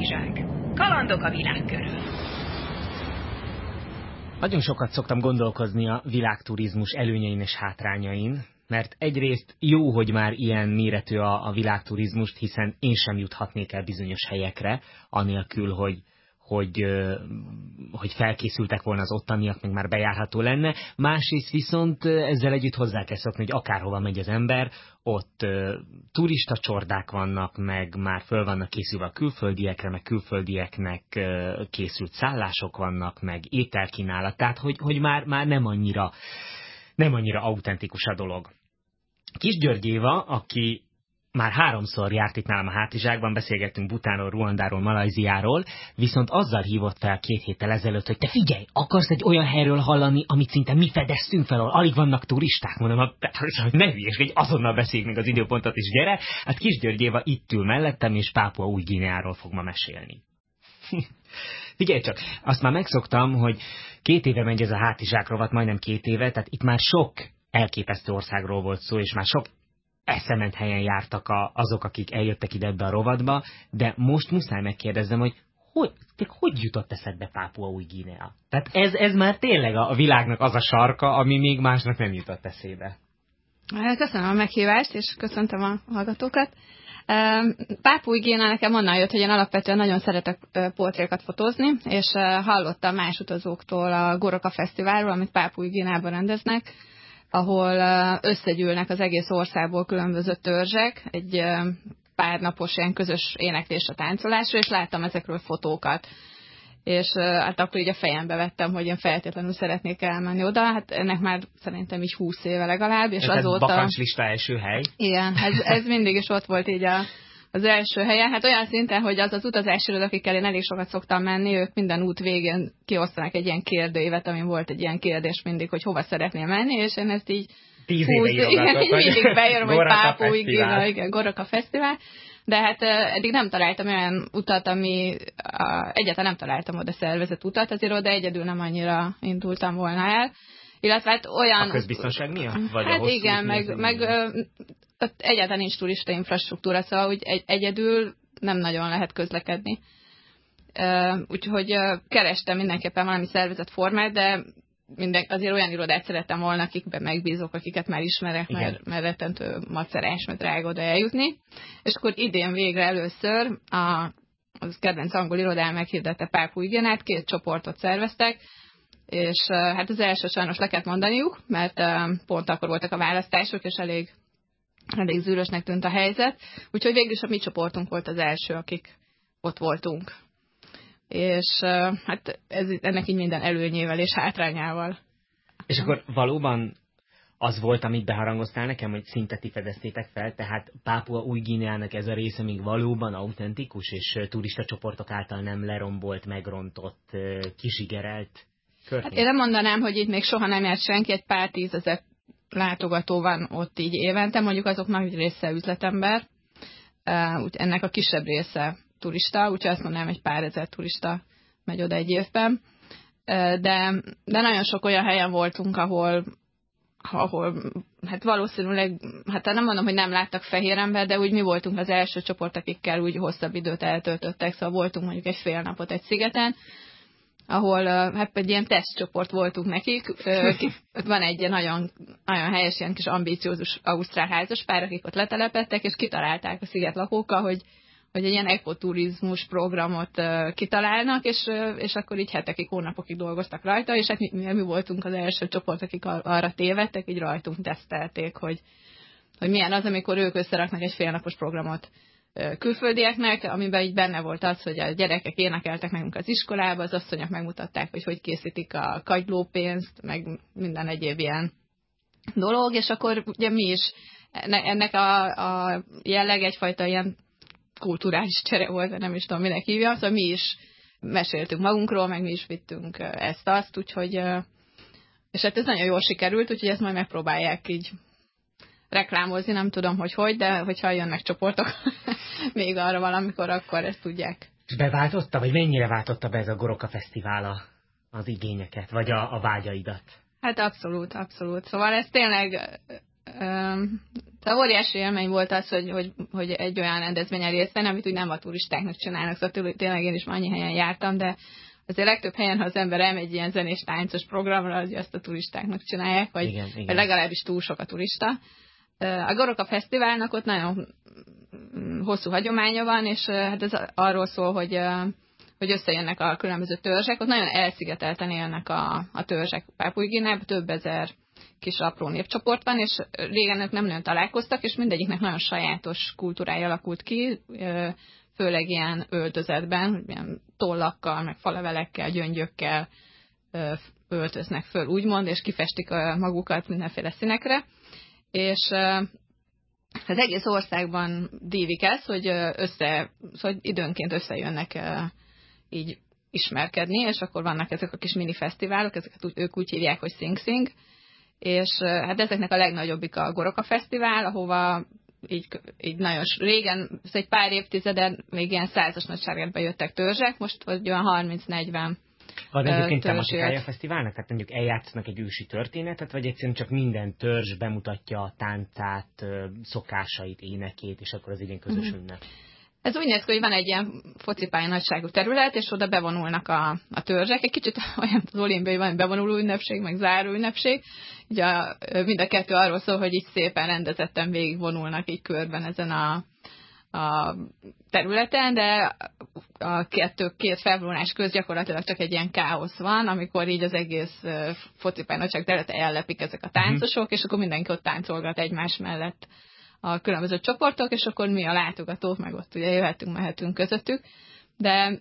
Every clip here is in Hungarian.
hátizsák. Kalandok a világ körül. Nagyon sokat szoktam gondolkozni a világturizmus előnyein és hátrányain, mert egyrészt jó, hogy már ilyen méretű a, a világturizmust, hiszen én sem juthatnék el bizonyos helyekre, anélkül, hogy hogy, hogy felkészültek volna az ottaniak, meg már bejárható lenne. Másrészt viszont ezzel együtt hozzá kell szokni, hogy akárhova megy az ember, ott turista csordák vannak, meg már föl vannak készülve a külföldiekre, meg külföldieknek készült szállások vannak, meg ételkínálat, tehát hogy, hogy már, már nem annyira nem annyira autentikus a dolog. Kis György Éva, aki már háromszor járt itt nálam a hátizsákban, beszélgettünk Butánról, Ruandáról, Malajziáról, viszont azzal hívott fel két héttel ezelőtt, hogy te figyelj, akarsz egy olyan helyről hallani, amit szinte mi fedeztünk fel, ahol alig vannak turisták, mondom, hogy ne hülyes, hogy azonnal beszéljük meg az időpontot is, gyere. Hát Kis Györgyéva itt ül mellettem, és Pápua új Gineáról fog ma mesélni. Figyelj csak, azt már megszoktam, hogy két éve megy ez a hátizsák rovat, majdnem két éve, tehát itt már sok elképesztő országról volt szó, és már sok eszement helyen jártak a, azok, akik eljöttek ide ebbe a rovadba, de most muszáj megkérdezzem, hogy hogy, hogy jutott eszedbe Pápua új Guinea? Tehát ez, ez már tényleg a, világnak az a sarka, ami még másnak nem jutott eszébe. Köszönöm a meghívást, és köszöntöm a hallgatókat. Pápúj Géna nekem onnan jött, hogy én alapvetően nagyon szeretek portrékat fotózni, és hallottam más utazóktól a Goroka Fesztiválról, amit Pápúj Génában rendeznek, ahol összegyűlnek az egész országból különböző törzsek, egy pár napos ilyen közös éneklés a táncolásra, és láttam ezekről fotókat. És hát akkor így a fejembe vettem, hogy én feltétlenül szeretnék elmenni oda, hát ennek már szerintem így húsz éve legalább, és ez azóta... Ez lista első hely? Igen, ez, ez mindig is ott volt így a, az első helyen. Hát olyan szinten, hogy az az utazási iroda, akikkel én elég sokat szoktam menni, ők minden út végén kiosztanak egy ilyen kérdőívet, amin volt egy ilyen kérdés mindig, hogy hova szeretnél menni, és én ezt így Tíz éve igen, így mindig beírom, hogy Pápúig, igen, Goroka Fesztivál. De hát eddig nem találtam olyan utat, ami egyáltalán nem találtam oda szervezett utat az iroda, egyedül nem annyira indultam volna el. Illetve hát olyan... A közbiztonság miatt? Vagy hát a igen, meg, meg ott egyáltalán nincs turista infrastruktúra, szóval úgy egy, egyedül nem nagyon lehet közlekedni. Úgyhogy kerestem mindenképpen valami szervezett formát, de minden, azért olyan irodát szerettem volna, akikben megbízok, akiket már ismerek, Igen. mert, mert rettentő macerás, mert drága oda eljutni. És akkor idén végre először a, az kedvenc angol irodám meghirdette Pápu Igenát, két csoportot szerveztek, és hát az első sajnos le kellett mondaniuk, mert pont akkor voltak a választások, és elég elég zűrösnek tűnt a helyzet, úgyhogy végül is a mi csoportunk volt az első, akik ott voltunk. És hát ez, ennek így minden előnyével és hátrányával. És akkor valóban az volt, amit beharangoztál nekem, hogy szinte ti fedeztétek fel, tehát Pápua új Guineának ez a része még valóban autentikus, és turista csoportok által nem lerombolt, megrontott, kizsigerelt Hát én nem mondanám, hogy itt még soha nem járt senki, egy pár tízezer látogató van ott így évente, mondjuk azok nagy része üzletember, úgy ennek a kisebb része turista, úgyhogy azt mondanám, egy pár ezer turista megy oda egy évben. De, de nagyon sok olyan helyen voltunk, ahol, ahol hát valószínűleg, hát nem mondom, hogy nem láttak fehér ember, de úgy mi voltunk az első csoport, akikkel úgy hosszabb időt eltöltöttek, szóval voltunk mondjuk egy fél napot egy szigeten, ahol hát egy ilyen tesztcsoport voltunk nekik. Ott van egy nagyon, nagyon helyes, ilyen kis ambíciózus ausztrál házas pár, akik ott letelepettek, és kitalálták a sziget lakókkal, hogy hogy egy ilyen ekoturizmus programot uh, kitalálnak, és, uh, és akkor így hetekig, hónapokig dolgoztak rajta, és hát mi, mi voltunk az első csoport, akik arra tévedtek, így rajtunk tesztelték, hogy, hogy milyen az, amikor ők összeraknak egy félnapos programot külföldieknek, amiben így benne volt az, hogy a gyerekek énekeltek nekünk az iskolába, az asszonyok megmutatták, hogy hogy készítik a kagylópénzt, meg minden egyéb ilyen dolog, és akkor ugye mi is ennek a, a jelleg egyfajta ilyen kulturális csere volt, nem is tudom, minek hívja, szóval mi is meséltünk magunkról, meg mi is vittünk ezt-azt, úgyhogy és hát ez nagyon jól sikerült, úgyhogy ezt majd megpróbálják így reklámozni, nem tudom, hogy hogy, de hogyha jönnek csoportok még arra valamikor, akkor ezt tudják. Beváltotta, vagy mennyire váltotta be ez a Goroka Fesztivál az igényeket, vagy a, a vágyaidat? Hát abszolút, abszolút. Szóval ez tényleg de óriási élmény volt az, hogy, hogy, hogy egy olyan rendezvényen részt venni, amit úgy nem a turistáknak csinálnak, szóval tényleg én is annyi helyen jártam, de azért legtöbb helyen, ha az ember elmegy ilyen zenés táncos programra, hogy azt a turistáknak csinálják, vagy, igen, igen. vagy legalábbis túl sok a turista. A Goroka Fesztiválnak ott nagyon hosszú hagyománya van, és hát ez arról szól, hogy hogy összejönnek a különböző törzsek, ott nagyon elszigetelten élnek a, a törzsek Pápuiginában, több ezer kis apró népcsoport van, és régen nem nagyon találkoztak, és mindegyiknek nagyon sajátos kultúrája alakult ki, főleg ilyen öltözetben, ilyen tollakkal, meg falevelekkel, gyöngyökkel öltöznek föl, úgymond, és kifestik magukat mindenféle színekre. És az egész országban dívik ez, hogy össze, szóval időnként összejönnek így ismerkedni, és akkor vannak ezek a kis mini fesztiválok, ezeket ők úgy hívják, hogy Sing Sing, és hát ezeknek a legnagyobbik a Goroka Fesztivál, ahova így, így nagyon régen, egy pár évtizeden még ilyen százas nagyságrendben jöttek törzsek, most vagy olyan 30-40 van egyébként tematikája a fesztiválnak? Tehát mondjuk eljátszanak egy ősi történetet, vagy egyszerűen csak minden törzs bemutatja a táncát, szokásait, énekét, és akkor az igen közös mm-hmm. ünnep? Ez úgy néz ki, hogy van egy ilyen focipálya nagyságú terület, és oda bevonulnak a, a törzsek. Egy kicsit olyan az olimpiai van bevonuló ünnepség, meg záró ünnepség. Ugye a, mind a kettő arról szól, hogy így szépen rendezetten végigvonulnak így körben ezen a, a területen, de a kettő, két felvonulás köz gyakorlatilag csak egy ilyen káosz van, amikor így az egész focipálya nagyság területe ellepik ezek a mhm. táncosok, és akkor mindenki ott táncolgat egymás mellett a különböző csoportok, és akkor mi a látogatók, meg ott ugye jöhetünk, mehetünk közöttük, de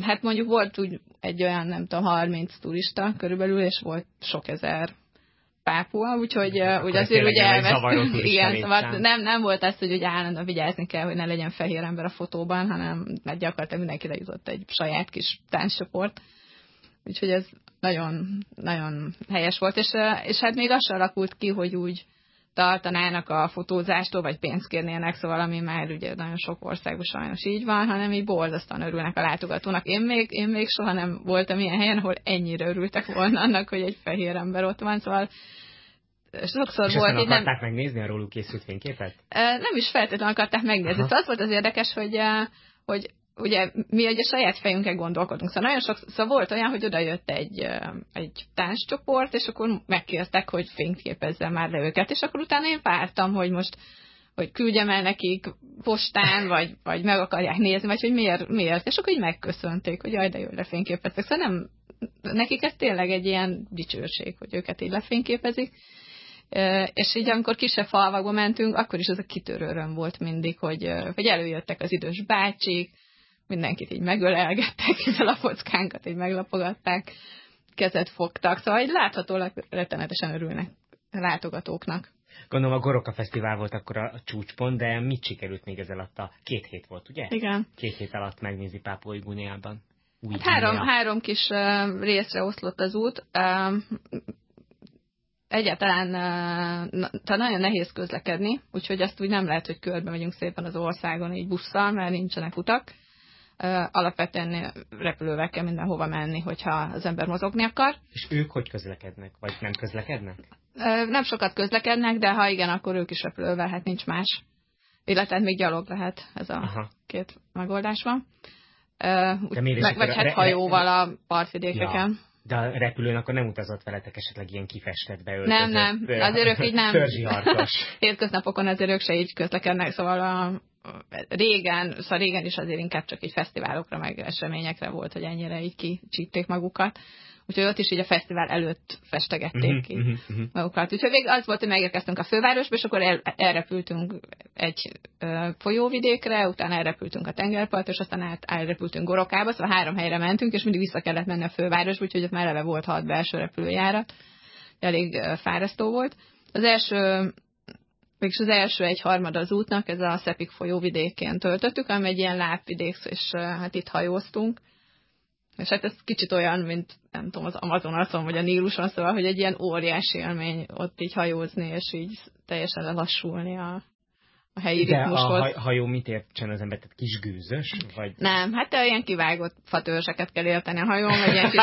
hát mondjuk volt úgy egy olyan, nem tudom, 30 turista körülbelül, és volt sok ezer pápua, úgyhogy hát, ugye azért ugye elvesztünk, igen, szóval nem, nem volt az, hogy ugye állandóan vigyázni kell, hogy ne legyen fehér ember a fotóban, hanem mert gyakorlatilag mindenki lejutott egy saját kis tánccsoport. Úgyhogy ez nagyon, nagyon helyes volt, és, és hát még az alakult ki, hogy úgy tartanának a fotózástól, vagy pénzt kérnének, szóval ami már ugye nagyon sok országban sajnos így van, hanem így borzasztóan örülnek a látogatónak. Én még, én még soha nem voltam ilyen helyen, ahol ennyire örültek volna annak, hogy egy fehér ember ott van, szóval sokszor és volt. És akarták nem... megnézni a róluk készült fényképet? Nem is feltétlenül akarták megnézni. Szóval az volt az érdekes, hogy, hogy ugye mi egy a saját fejünkkel gondolkodunk. Szóval nagyon sok, szóval volt olyan, hogy oda jött egy, egy tánccsoport, és akkor megkértek, hogy fényképezze már le őket, és akkor utána én vártam, hogy most hogy küldjem el nekik postán, vagy, vagy meg akarják nézni, vagy hogy miért, miért. És akkor így megköszönték, hogy jaj, de jó, lefényképeztek. Szóval nem, nekik ez tényleg egy ilyen dicsőség, hogy őket így lefényképezik. És így amikor kisebb falvakba mentünk, akkor is az a kitörő öröm volt mindig, hogy, hogy előjöttek az idős bácsik, mindenkit így megölelgettek, ezzel a fockánkat így meglapogatták, kezet fogtak, szóval így láthatólag rettenetesen örülnek a látogatóknak. Gondolom a Goroka Fesztivál volt akkor a csúcspont, de mit sikerült még ez alatt a két hét volt, ugye? Igen. Két hét alatt megnézi Pápolai Guineában. Hát három, három kis uh, részre oszlott az út. Uh, egyáltalán uh, nagyon nehéz közlekedni, úgyhogy azt úgy nem lehet, hogy körbe megyünk szépen az országon így busszal, mert nincsenek utak alapvetően repülővel kell mindenhova menni, hogyha az ember mozogni akar. És ők hogy közlekednek? Vagy nem közlekednek? Nem sokat közlekednek, de ha igen, akkor ők is repülővel, hát nincs más. Illetve még gyalog lehet, ez a Aha. két megoldás van. De meg, vagy hát hajóval a partvidékeken. Ja. De a repülőn akkor nem utazott veletek esetleg ilyen kifestett beöltözött? Nem, nem, az örök így nem. Törzsi harcos. Hétköznapokon az örök se így közlekednek, szóval a, régen, szóval régen is azért inkább csak egy fesztiválokra, meg eseményekre volt, hogy ennyire így kicsípték magukat. Úgyhogy ott is így a fesztivál előtt festegették uh-huh, ki uh-huh, uh-huh. magukat. Úgyhogy még az volt, hogy megérkeztünk a fővárosba, és akkor el, elrepültünk egy ö, folyóvidékre, utána elrepültünk a tengerpart, és aztán át, elrepültünk Gorokába, szóval három helyre mentünk, és mindig vissza kellett menni a fővárosba, úgyhogy ott már eleve volt hat belső repülőjárat. Elég fárasztó volt. Az első Mégis az első egy harmad az útnak, ez a Szepik folyóvidékén töltöttük, ami egy ilyen lápvidék, és hát itt hajóztunk. És hát ez kicsit olyan, mint nem tudom, az Amazonason vagy a Níluson, szóval, hogy egy ilyen óriási élmény ott így hajózni, és így teljesen lelassulni a, a helyi De ritmushoz. a hajó mit értsen az ember? Tehát kis gőzös? Vagy... Nem, hát ilyen kivágott fatörzseket kell érteni a hajón, vagy ilyen kis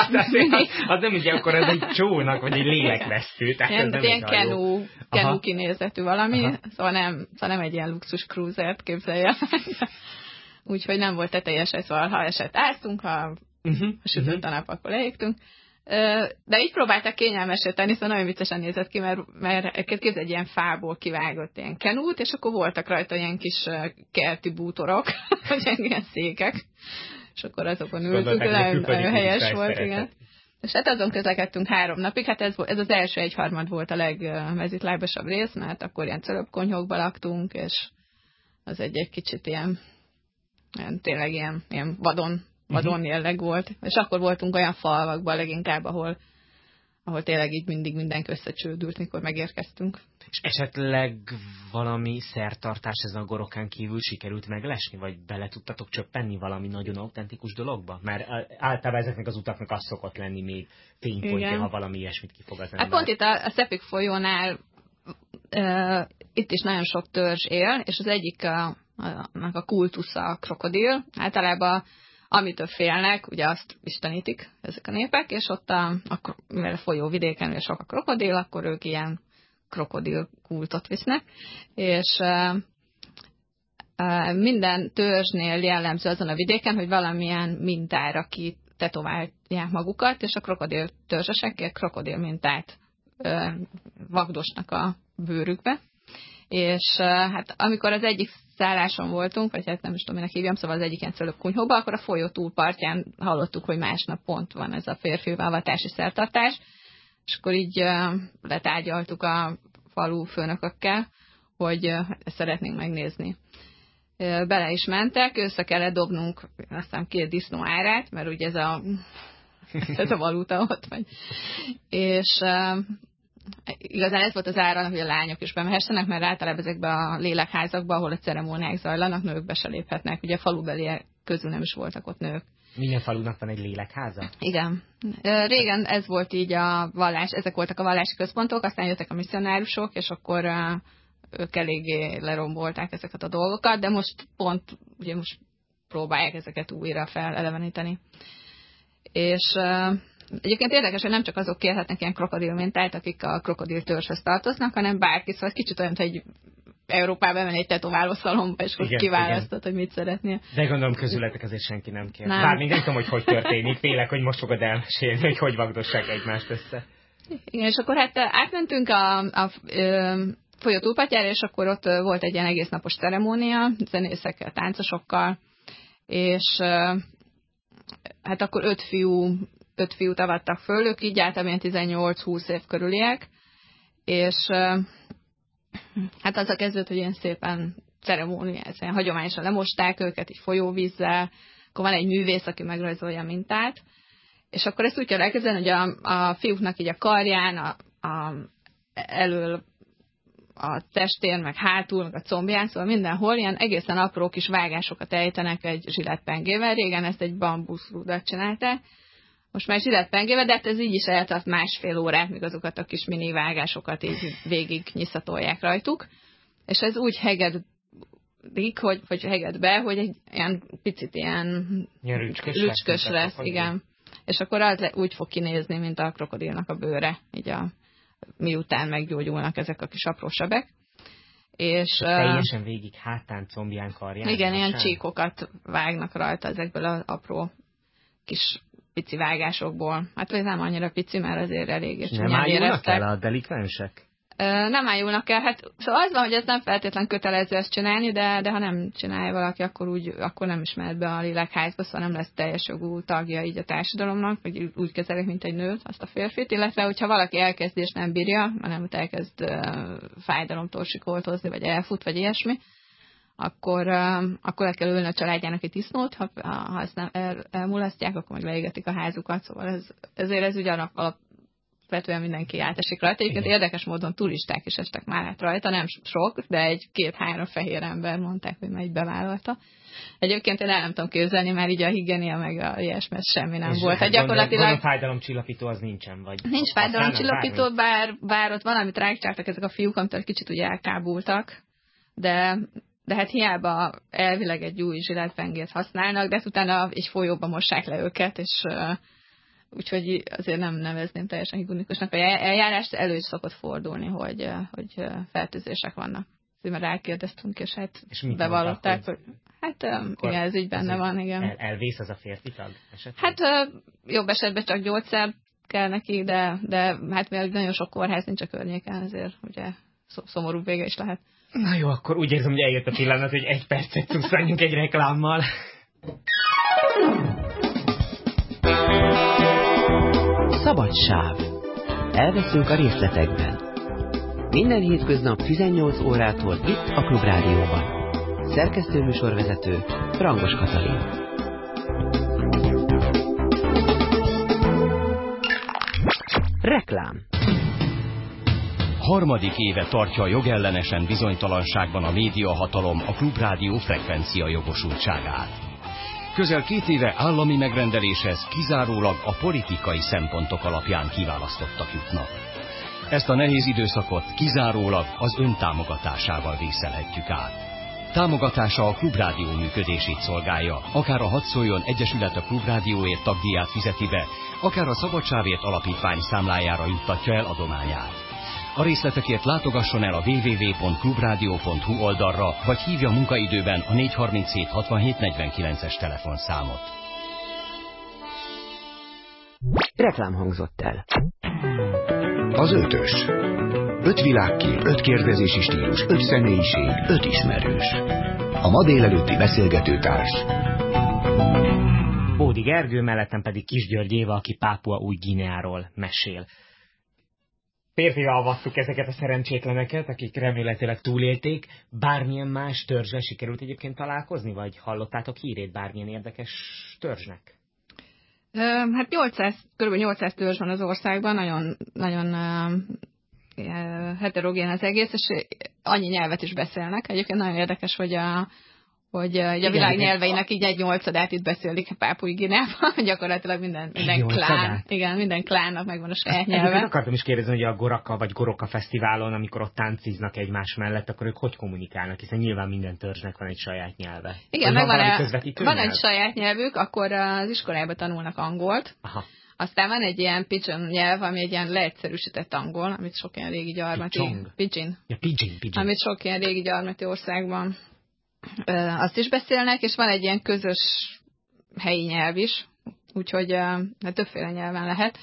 Az nem ugye akkor ez egy csónak, vagy egy lélekvesztő. Tehát ilyen, ez ilyen kenú, kenú kinézetű valami, Aha. szóval nem, szóval nem egy ilyen luxus cruiser-t képzelje. Úgyhogy nem volt tetejes, szóval ha eset áztunk, ha, uh-huh. sütött uh-huh. a nap, akkor leégtünk. De így próbálták kényelmesre tenni, szóval nagyon viccesen nézett ki, mert, mert képzeld egy ilyen fából kivágott ilyen kenút, és akkor voltak rajta ilyen kis kerti bútorok, vagy ilyen székek, és akkor azokon ültünk, nagyon, nagyon helyes volt, igen. És hát azon közlekedtünk három napig, hát ez, ez az első egyharmad volt a legmezitlábasabb rész, mert akkor ilyen cölöpkonyhókba laktunk, és az egy, egy kicsit ilyen, ilyen tényleg ilyen, ilyen vadon vadon uh-huh. jelleg volt. És akkor voltunk olyan falvakban leginkább, ahol, ahol tényleg így mindig mindenki összecsődült, mikor megérkeztünk. És esetleg valami szertartás ezen a gorokán kívül sikerült meglesni, vagy bele tudtatok csöppenni valami nagyon autentikus dologba? Mert általában ezeknek az utaknak az szokott lenni még fénypontja, ha valami ilyesmit kifog az ember. Hát pont itt a, a Szepik folyónál uh, itt is nagyon sok törzs él, és az egyik a, a, a kultusza a krokodil. Általában amitől félnek, ugye azt istenítik ezek a népek, és ott a, a mivel a folyóvidéken ugye sok a krokodil, akkor ők ilyen krokodil kultot visznek, és minden törzsnél jellemző azon a vidéken, hogy valamilyen mintára ki tetoválják magukat, és a krokodil törzsesek krokodil mintát vagdosnak a bőrükbe, és hát amikor az egyik szálláson voltunk, vagy hát nem is tudom, minek hívjam, szóval az egyik ilyen kunyhóba, akkor a folyó túlpartján hallottuk, hogy másnap pont van ez a férfi beavatási szertartás, és akkor így letárgyaltuk a falu főnökökkel, hogy szeretnénk megnézni. Bele is mentek, össze kellett dobnunk aztán két disznó árát, mert ugye ez a, ez a valuta ott vagy. És igazán ez volt az ára, hogy a lányok is bemehessenek, mert általában ezekbe a lélekházakba, ahol a ceremóniák zajlanak, nők be se léphetnek. Ugye a falubeli közül nem is voltak ott nők. Minden falunak van egy lélekháza? Igen. Régen ez volt így a vallás, ezek voltak a vallási központok, aztán jöttek a misszionárusok, és akkor ők eléggé lerombolták ezeket a dolgokat, de most pont, ugye most próbálják ezeket újra feleleveníteni. És Egyébként érdekes, hogy nem csak azok kérhetnek ilyen krokodil mintát, akik a krokodil törzshöz tartoznak, hanem bárki, szóval kicsit olyan, hogy Európában menni egy tetováló szalomba, és hogy kiválasztod, hogy mit szeretnél. De gondolom közületek azért senki nem kér. Nem. Bár még nem tudom, hogy hogy történik. Félek, hogy most fogod elmesélni, hogy hogy vagdossák egymást össze. Igen, és akkor hát átmentünk a, a, a folyó túlpatjára, és akkor ott volt egy ilyen egész napos ceremónia, zenészekkel, táncosokkal, és hát akkor öt fiú öt fiút avattak föl, ők így általában 18-20 év körüliek, és hát az a kezdődött, hogy ilyen szépen ceremóniáz, ilyen hagyományosan lemosták őket, így folyóvízzel, akkor van egy művész, aki megrajzolja a mintát, és akkor ezt úgy kell elkezdeni, hogy a, a fiúknak így a karján, a, a, elől a testén, meg hátul, meg a combján, szóval mindenhol ilyen egészen apró kis vágásokat ejtenek egy zsilettpengével. Régen ezt egy bambuszrúdat csinálták, most már is pengéve, de hát ez így is eltart másfél órát, míg azokat a kis mini vágásokat így végig nyiszatolják rajtuk. És ez úgy hegedik, hogy, hogy heged be, hogy egy ilyen picit ilyen, ilyen rücskös, rücskös lesz, lesz igen. És akkor az úgy fog kinézni, mint a krokodilnak a bőre, így a, miután meggyógyulnak ezek a kis apró sebek. És, teljesen végig hátán, combján, karján. Igen, ilyen csíkokat vágnak rajta ezekből az apró kis pici vágásokból. Hát vagy nem annyira pici, mert azért elég és Nem ájulnak el a delikvensek? Nem ájulnak el, hát szóval az van, hogy ez nem feltétlen kötelező ezt csinálni, de, de ha nem csinálja valaki, akkor, úgy, akkor nem is mehet be a lélekházba, szóval nem lesz teljes jogú tagja így a társadalomnak, vagy úgy kezelik, mint egy nőt, azt a férfit, illetve hogyha valaki elkezd és nem bírja, hanem elkezd uh, fájdalomtól sikoltozni, vagy elfut, vagy ilyesmi, akkor, akkor le kell ülni a családjának egy disznót, ha, ha ezt nem el, elmulasztják, akkor meg leégetik a házukat, szóval ez, ezért ez ugyanak alapvetően mindenki átesik rajta. Egyébként Igen. érdekes módon turisták is estek már át rajta, nem sok, de egy két-három fehér ember mondták, hogy megy bevállalta. Egyébként én el nem tudom képzelni, mert így a higiénia meg a ilyesmi semmi nem és volt. Hát gyakorlatilag... Gondolom, fájdalomcsillapító az nincsen, vagy... Nincs fájdalomcsillapító, bár, bár ott valamit rágcsáltak ezek a fiúk, amitől kicsit ugye elkábultak, de de hát hiába elvileg egy új zsiletpengét használnak, de utána egy folyóba mossák le őket, és uh, úgyhogy azért nem nevezném teljesen higunikusnak. A eljárást elő is szokott fordulni, hogy, hogy fertőzések vannak. Mert rákérdeztünk, és hát és bevallották, hogy hát igen, ez így benne van, igen. El, elvész az a férfi tag esetleg? Hát jobb esetben csak gyógyszer kell neki, de, de hát mivel nagyon sok kórház nincs a környéken, ezért ugye szomorú vége is lehet. Na jó, akkor úgy érzem, hogy eljött a pillanat, hogy egy percet szusszanjunk egy reklámmal. Szabadsáv. Elveszünk a részletekben. Minden hétköznap 18 órától itt a Klubrádióban. Szerkesztő műsorvezető Rangos Katalin. Reklám Harmadik éve tartja a jogellenesen bizonytalanságban a médiahatalom a klubrádió frekvencia jogosultságát. Közel két éve állami megrendeléshez kizárólag a politikai szempontok alapján kiválasztottak jutnak. Ezt a nehéz időszakot kizárólag az ön támogatásával vészelhetjük át. Támogatása a Klubrádió működését szolgálja, akár a Hadszoljon Egyesület a Klubrádióért tagdíját fizeti be, akár a Szabadságért Alapítvány számlájára juttatja el adományát. A részletekért látogasson el a www.clubradio.hu oldalra, vagy hívja munkaidőben a 437 67 49-es telefonszámot. Reklám hangzott el. Az ötös. Öt világkép, öt kérdezési stílus, öt személyiség, öt ismerős. A ma délelőtti beszélgetőtárs. Bódi Gergő, mellettem pedig Kis György Éva, aki Pápua új Gineáról mesél férfira avattuk ezeket a szerencsétleneket, akik remélhetőleg túlélték. Bármilyen más törzsel sikerült egyébként találkozni, vagy hallottátok hírét bármilyen érdekes törzsnek? Hát 800, kb. 800 törzs van az országban, nagyon, nagyon heterogén az egész, és annyi nyelvet is beszélnek. Egyébként nagyon érdekes, hogy a, hogy uh, a világ nyelveinek így egy nyolcadát itt beszélik a Pápui Ginában, gyakorlatilag minden, minden klán, igen, minden klánnak megvan a saját nyelve. Egyébként akartam is kérdezni, hogy a Goraka vagy Goroka fesztiválon, amikor ott tánciznak egymás mellett, akkor ők hogy kommunikálnak, hiszen nyilván minden törzsnek van egy saját nyelve. Igen, meg van, van, van egy saját nyelvük, akkor az iskolába tanulnak angolt, Aha. Aztán van egy ilyen pidgin nyelv, ami egy ilyen leegyszerűsített angol, amit sok ilyen régi gyarmati... Pidgin. Ja, pidgin, pidgin. Amit sok ilyen régi gyarmati országban azt is beszélnek, és van egy ilyen közös helyi nyelv is, úgyhogy hát többféle nyelven lehet.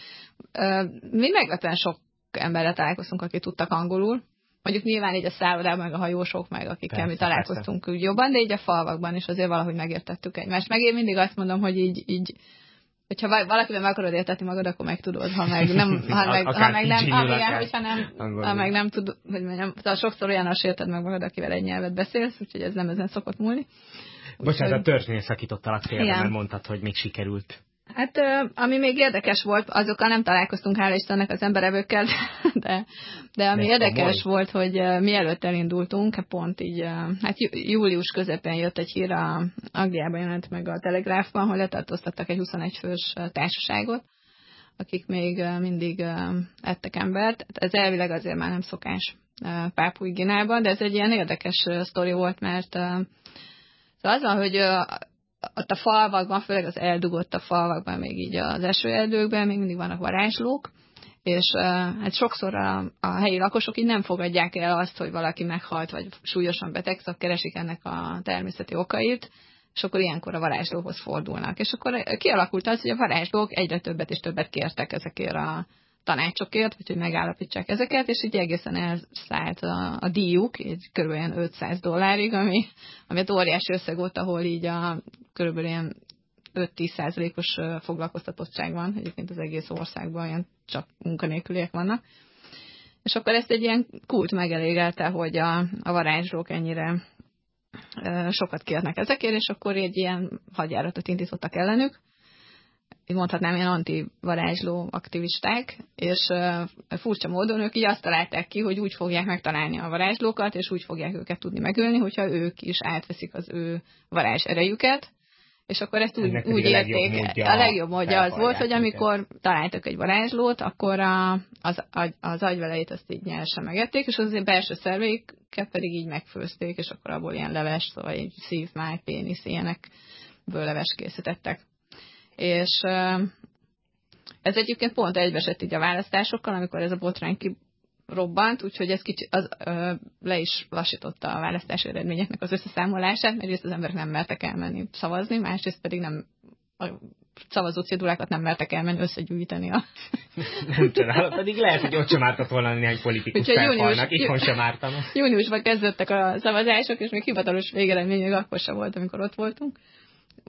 Mi meglepően sok emberre találkoztunk, akik tudtak angolul. Mondjuk nyilván így a szállodában, meg a hajósok, meg akikkel persze, mi találkoztunk persze. úgy jobban, de így a falvakban is azért valahogy megértettük egymást. Meg én mindig azt mondom, hogy így, így hogyha valakivel meg akarod értetni magad, akkor meg tudod, ha meg nem, ha meg, ha meg nem, amilyen, hogyha nem, ha meg nem tudod, hogy mondjam, szóval sokszor olyan érted meg magad, akivel egy nyelvet beszélsz, úgyhogy ez nem ezen szokott múlni. Bocsánat, a törzsnél szakítottalak félre, mert mondtad, hogy még sikerült. Hát, ami még érdekes volt, azokkal nem találkoztunk, hála Istennek az emberevőkkel, de, de ami de érdekes komoly. volt, hogy mielőtt elindultunk, pont így, hát július közepén jött egy hír, a Angliában jelent meg a Telegráfban, hogy letartóztattak egy 21 fős társaságot, akik még mindig ettek embert. Ez elvileg azért már nem szokás Pápui Ginában, de ez egy ilyen érdekes sztori volt, mert Szóval az van, hogy ott a falvakban, főleg az eldugott a falvakban, még így az esőerdőkben még mindig vannak varázslók, és hát sokszor a, a helyi lakosok így nem fogadják el azt, hogy valaki meghalt, vagy súlyosan beteg, szóval keresik ennek a természeti okait, és akkor ilyenkor a varázslóhoz fordulnak. És akkor kialakult az, hogy a varázslók egyre többet és többet kértek ezekért a tanácsokért, vagy hogy megállapítsák ezeket, és így egészen elszállt a, a díjuk, így kb. 500 dollárig, ami, ami egy óriási összeg volt, ahol így a kb. ilyen 5-10 százalékos foglalkoztatottság van, egyébként az egész országban ilyen csak munkanélküliek vannak. És akkor ezt egy ilyen kult megelégelte, hogy a, a varázslók ennyire sokat kérnek ezekért, és akkor egy ilyen hadjáratot indítottak ellenük, mondhatnám ilyen anti-varázsló aktivisták, és furcsa módon ők így azt találták ki, hogy úgy fogják megtalálni a varázslókat, és úgy fogják őket tudni megölni, hogyha ők is átveszik az ő varázs erejüket, és akkor ezt úgy, úgy érték, a legjobb módja az volt, hogy amikor találtak egy varázslót, akkor a, az, az agyveleit azt így nyersen megették, és azért belső szerveik többiekkel pedig így megfőzték, és akkor abból ilyen leves, szóval egy szívmáj, pénisz, ilyenekből leves készítettek. És ez egyébként pont egybeesett így a választásokkal, amikor ez a botrány robbant, úgyhogy ez kicsit az, ö, le is lassította a választási eredményeknek az összeszámolását, mert az emberek nem mertek elmenni szavazni, másrészt pedig nem a szavazó cédulákat nem mertek elmenni összegyűjteni. A... nem tudom, pedig lehet, hogy ott sem ártott volna néhány politikus felfalnak, itthon sem ártanak. Júniusban kezdődtek a szavazások, és még hivatalos végeredmény még akkor sem volt, amikor ott voltunk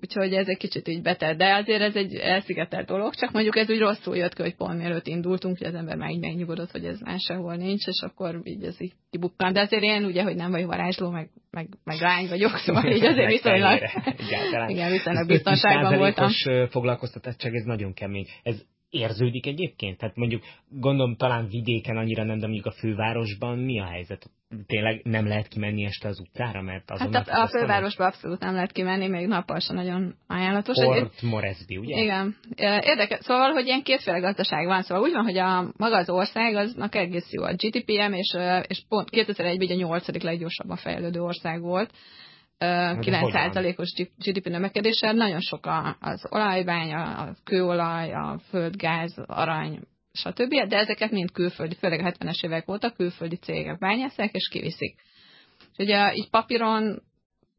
úgyhogy ez egy kicsit így betelt. De azért ez egy elszigetelt dolog, csak mondjuk ez úgy rosszul jött ki, hogy pont mielőtt indultunk, hogy az ember már így megnyugodott, hogy ez már sehol nincs, és akkor így ez így kibukkan. De azért én ugye, hogy nem vagyok varázsló, meg, meg, meg lány vagyok, szóval így azért viszonylag, igen, viszonylag biztonságban voltam. foglalkoztatottság, ez nagyon kemény. Ez érződik egyébként? Tehát mondjuk gondolom talán vidéken annyira nem, de mondjuk a fővárosban mi a helyzet? Tényleg nem lehet kimenni este az utcára, mert azon Hát a, a fővárosban abszolút nem lehet kimenni, még nappal sem nagyon ajánlatos. Port Moresby, ugye? Igen. Érdekes. Szóval, hogy ilyen kétféle gazdaság van. Szóval úgy van, hogy a maga az ország aznak egész jó a GDPM, és, és pont 2001-ben a nyolcadik leggyorsabban fejlődő ország volt 9%-os GDP növekedéssel, nagyon sok az olajbánya, a kőolaj, a földgáz, arany, stb. De ezeket mind külföldi, főleg a 70-es évek óta külföldi cégek bányászák és kiviszik. És ugye így papíron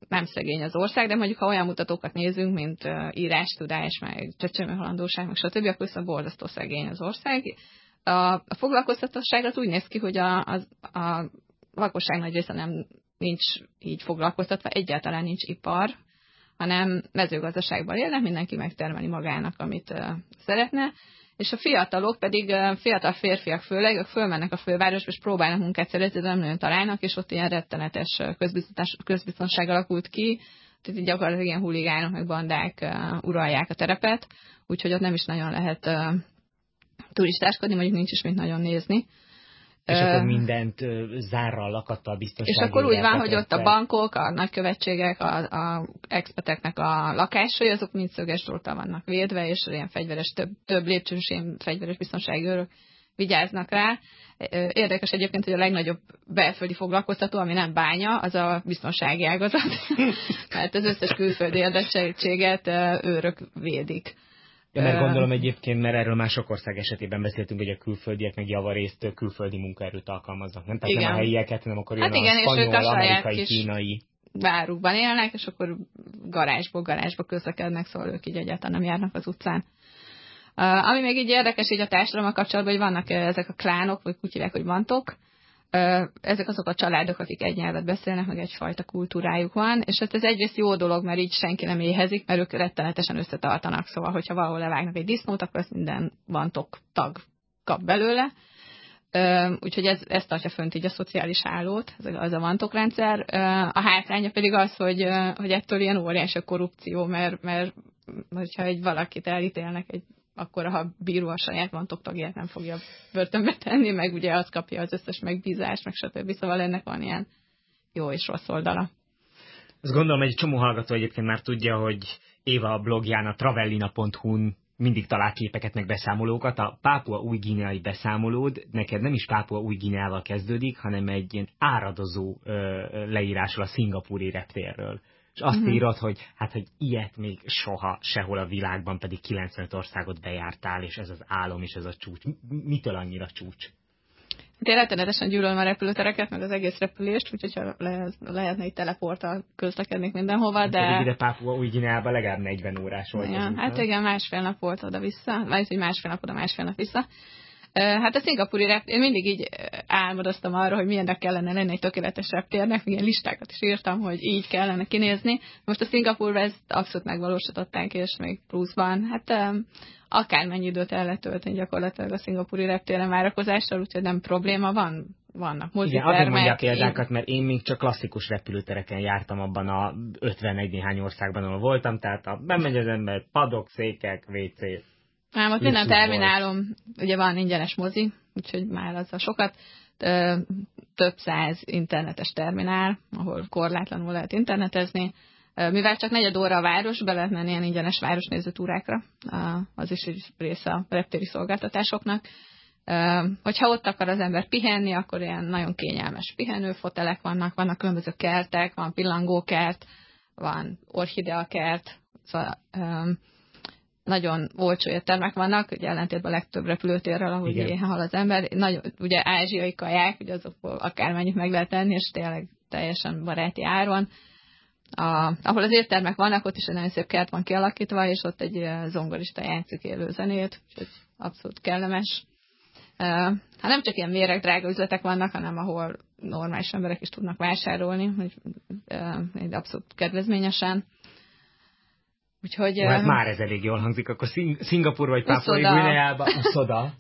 nem szegény az ország, de mondjuk ha olyan mutatókat nézünk, mint írás, tudás, meg csecsemőhalandóság, meg stb., akkor viszont borzasztó szegény az ország. A, a foglalkoztatosság az úgy néz ki, hogy a, a, a lakosság nagy része nem nincs így foglalkoztatva, egyáltalán nincs ipar, hanem mezőgazdaságban élnek, mindenki megtermeli magának, amit szeretne, és a fiatalok pedig, fiatal férfiak főleg, ők fölmennek a fővárosba, és próbálnak munkát szerezni, de nem nagyon találnak, és ott ilyen rettenetes közbiztonság alakult ki, tehát gyakorlatilag ilyen huligánok, meg bandák uralják a terepet, úgyhogy ott nem is nagyon lehet turistáskodni, mondjuk nincs is mit nagyon nézni. És akkor mindent zárral, lakattal biztonsági. És akkor úgy van, hogy ott a bankok, a nagykövetségek, a, a experteknek a lakásai, azok mind szöges vannak védve, és ilyen fegyveres, több, több lépcsős fegyveres biztonsági őrök vigyáznak rá. Érdekes egyébként, hogy a legnagyobb belföldi foglalkoztató, ami nem bánya, az a biztonsági ágazat. Mert az összes külföldi érdekeltséget őrök védik. Ja, mert gondolom egyébként, mert erről már sok ország esetében beszéltünk, hogy a külföldiek meg javarészt külföldi munkaerőt alkalmaznak. Nem, tehát igen. nem a helyieket, hanem akkor hát igen, a spanyol, és amerikai, kínai. Várukban élnek, és akkor garázsból garázsba közlekednek, szóval ők így egyáltalán nem járnak az utcán. Uh, ami még így érdekes így a társadalommal kapcsolatban, hogy vannak ezek a klánok, vagy úgy hívják, hogy vantok, ezek azok a családok, akik egy nyelvet beszélnek, meg egyfajta kultúrájuk van, és hát ez egyrészt jó dolog, mert így senki nem éhezik, mert ők rettenetesen összetartanak, szóval, hogyha valahol levágnak egy disznót, akkor ezt minden vantok tag kap belőle, úgyhogy ez, ez tartja fönt így a szociális hálót, ez az a vantokrendszer. A hátránya pedig az, hogy, hogy ettől ilyen óriási a korrupció, mert, mert hogyha egy valakit elítélnek egy akkor ha bíró a saját vantok tagját nem fogja börtönbe tenni, meg ugye azt kapja az összes megbízást, meg stb. Szóval ennek van ilyen jó és rossz oldala. Azt gondolom, egy csomó hallgató egyébként már tudja, hogy Éva a blogján a travellina.hu-n mindig talál képeket, meg beszámolókat. A Pápua új gineai beszámolód neked nem is Pápua új Gineával kezdődik, hanem egy ilyen áradozó ö, leírásról a szingapúri reptérről és azt uh-huh. írod, hogy hát, hogy ilyet még soha sehol a világban, pedig 95 országot bejártál, és ez az álom, és ez a csúcs. Mitől annyira csúcs? Én rettenetesen gyűlölöm a repülőtereket, meg az egész repülést, úgyhogy ha le, lehetne egy teleporttal közlekednék mindenhova, hát de... Pedig ide Pápua új Gineába legalább 40 órás volt. Ja, hát igen, másfél nap volt oda-vissza, vagy hogy másfél nap oda, másfél nap vissza. Hát a szingapúri reptér, én mindig így álmodoztam arra, hogy milyennek kellene lenni egy tökéletes reptérnek, milyen listákat is írtam, hogy így kellene kinézni. Most a Szingapúrban ezt abszolút megvalósították, és még pluszban. Hát akármennyi időt el lehet tölteni gyakorlatilag a szingapúri reptéren várakozással, úgyhogy nem probléma van, vannak mozitermek. Igen, azért mondják példákat, mert én még csak klasszikus repülőtereken jártam abban a 51 néhány országban, ahol voltam, tehát a, bemegy az ember, padok, székek, WC, Ám ott minden terminálom, ugye van ingyenes mozi, úgyhogy már az a sokat. Több száz internetes terminál, ahol korlátlanul lehet internetezni. Mivel csak negyed óra a város, be lehet menni ilyen ingyenes városnéző túrákra, az is egy része a reptéri szolgáltatásoknak. Hogyha ott akar az ember pihenni, akkor ilyen nagyon kényelmes pihenőfotelek vannak, vannak különböző kertek, van pillangókert, van orchideakert, szóval nagyon olcsó éttermek vannak, ugye ellentétben a legtöbb repülőtérrel, ahogy Igen. hal az ember. Nagyon, ugye ázsiai kaják, ugye azokból akármennyit meg lehet tenni, és tényleg teljesen baráti áron. A, ahol az éttermek vannak, ott is egy nagyon szép kert van kialakítva, és ott egy zongorista játszik élő zenét, úgyhogy abszolút kellemes. Hát nem csak ilyen méreg drága üzletek vannak, hanem ahol normális emberek is tudnak vásárolni, hogy abszolút kedvezményesen. Úgyhogy, hát már ez elég jól hangzik, akkor Szing- Szingapur vagy Pápua Guineába, uszoda.